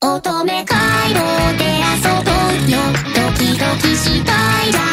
乙女回廊で遊ぼうよ。ドキドキしたいだ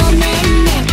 moment